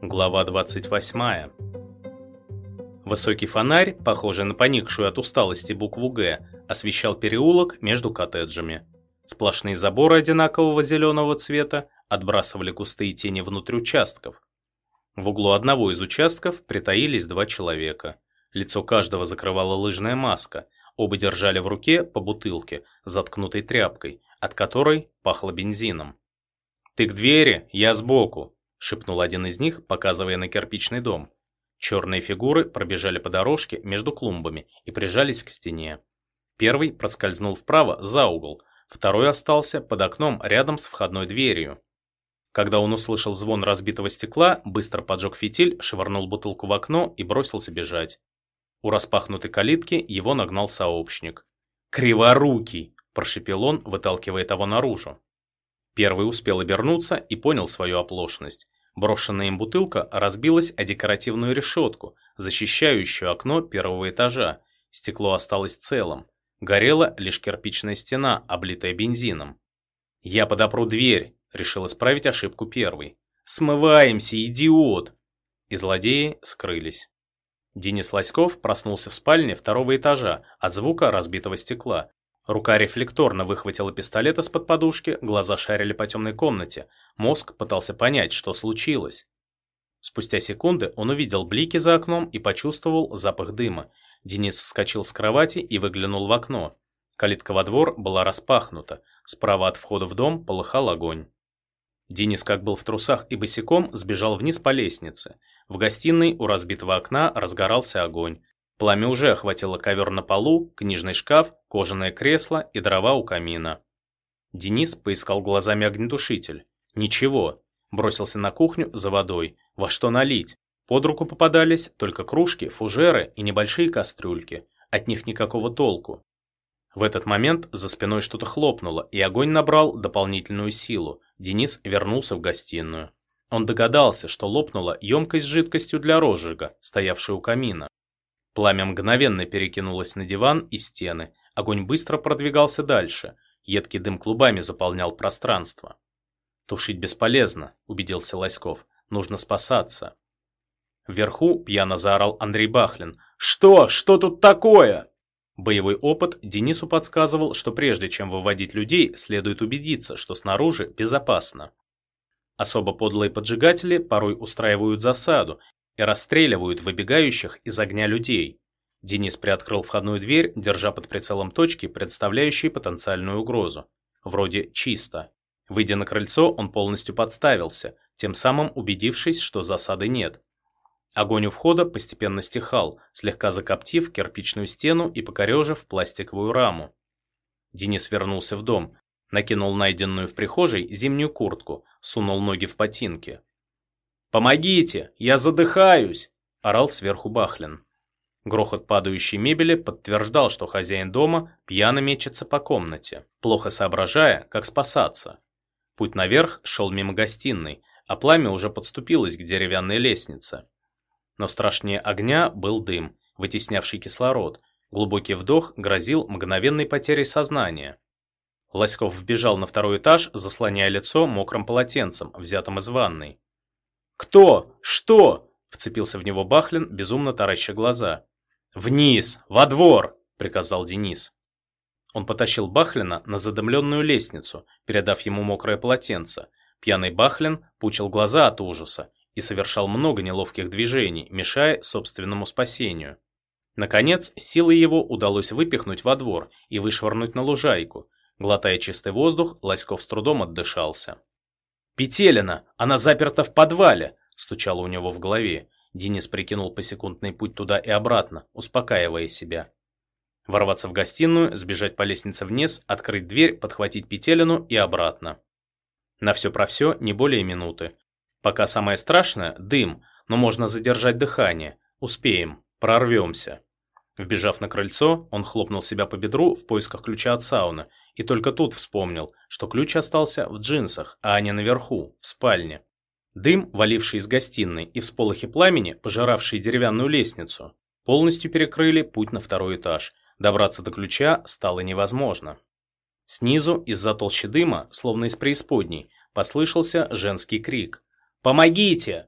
Глава 28. Высокий фонарь, похожий на поникшую от усталости букву «Г», освещал переулок между коттеджами. Сплошные заборы одинакового зеленого цвета отбрасывали густые тени внутрь участков. В углу одного из участков притаились два человека. Лицо каждого закрывала лыжная маска, оба держали в руке по бутылке, заткнутой тряпкой, от которой пахло бензином. «Ты к двери, я сбоку», — шепнул один из них, показывая на кирпичный дом. Черные фигуры пробежали по дорожке между клумбами и прижались к стене. Первый проскользнул вправо за угол, второй остался под окном рядом с входной дверью. Когда он услышал звон разбитого стекла, быстро поджег фитиль, швырнул бутылку в окно и бросился бежать. У распахнутой калитки его нагнал сообщник. «Криворукий!» – прошепел он, выталкивая того наружу. Первый успел обернуться и понял свою оплошность. Брошенная им бутылка разбилась о декоративную решетку, защищающую окно первого этажа. Стекло осталось целым. Горела лишь кирпичная стена, облитая бензином. «Я подопру дверь», — решил исправить ошибку первый. «Смываемся, идиот!» И злодеи скрылись. Денис Лоськов проснулся в спальне второго этажа от звука разбитого стекла. Рука рефлекторно выхватила пистолет из-под подушки, глаза шарили по темной комнате. Мозг пытался понять, что случилось. Спустя секунды он увидел блики за окном и почувствовал запах дыма. Денис вскочил с кровати и выглянул в окно. Калитка во двор была распахнута. Справа от входа в дом полыхал огонь. Денис, как был в трусах и босиком, сбежал вниз по лестнице. В гостиной у разбитого окна разгорался огонь. Пламя уже охватило ковер на полу, книжный шкаф, кожаное кресло и дрова у камина. Денис поискал глазами огнетушитель. Ничего. Бросился на кухню за водой. Во что налить? Под руку попадались только кружки, фужеры и небольшие кастрюльки. От них никакого толку. В этот момент за спиной что-то хлопнуло, и огонь набрал дополнительную силу. Денис вернулся в гостиную. Он догадался, что лопнула емкость с жидкостью для розжига, стоявшая у камина. Пламя мгновенно перекинулось на диван и стены. Огонь быстро продвигался дальше. Едкий дым клубами заполнял пространство. «Тушить бесполезно», — убедился Лоськов. «Нужно спасаться». Вверху пьяно заорал Андрей Бахлин. «Что? Что тут такое?» Боевой опыт Денису подсказывал, что прежде чем выводить людей, следует убедиться, что снаружи безопасно. Особо подлые поджигатели порой устраивают засаду и расстреливают выбегающих из огня людей. Денис приоткрыл входную дверь, держа под прицелом точки, представляющие потенциальную угрозу. Вроде чисто. Выйдя на крыльцо, он полностью подставился, тем самым убедившись, что засады нет. Огонь у входа постепенно стихал, слегка закоптив кирпичную стену и покорежив пластиковую раму. Денис вернулся в дом, накинул найденную в прихожей зимнюю куртку, сунул ноги в ботинки. «Помогите! Я задыхаюсь!» – орал сверху Бахлин. Грохот падающей мебели подтверждал, что хозяин дома пьяно мечется по комнате, плохо соображая, как спасаться. Путь наверх шел мимо гостиной, а пламя уже подступилось к деревянной лестнице. Но страшнее огня был дым, вытеснявший кислород. Глубокий вдох грозил мгновенной потерей сознания. Лоськов вбежал на второй этаж, заслоняя лицо мокрым полотенцем, взятым из ванной. «Кто? Что?» – вцепился в него Бахлин, безумно тараща глаза. «Вниз! Во двор!» – приказал Денис. Он потащил Бахлина на задымленную лестницу, передав ему мокрое полотенце. Пьяный Бахлин пучил глаза от ужаса и совершал много неловких движений, мешая собственному спасению. Наконец, силой его удалось выпихнуть во двор и вышвырнуть на лужайку. Глотая чистый воздух, Лоськов с трудом отдышался. «Петелина! Она заперта в подвале!» – стучало у него в голове. Денис прикинул посекундный путь туда и обратно, успокаивая себя. Ворваться в гостиную, сбежать по лестнице вниз, открыть дверь, подхватить Петелину и обратно. На все про все не более минуты. Пока самое страшное – дым, но можно задержать дыхание. Успеем, прорвемся. Вбежав на крыльцо, он хлопнул себя по бедру в поисках ключа от сауны и только тут вспомнил, что ключ остался в джинсах, а не наверху, в спальне. Дым, валивший из гостиной, и всполохи пламени, пожиравшие деревянную лестницу, полностью перекрыли путь на второй этаж. Добраться до ключа стало невозможно. Снизу, из-за толщи дыма, словно из преисподней, послышался женский крик. «Помогите!»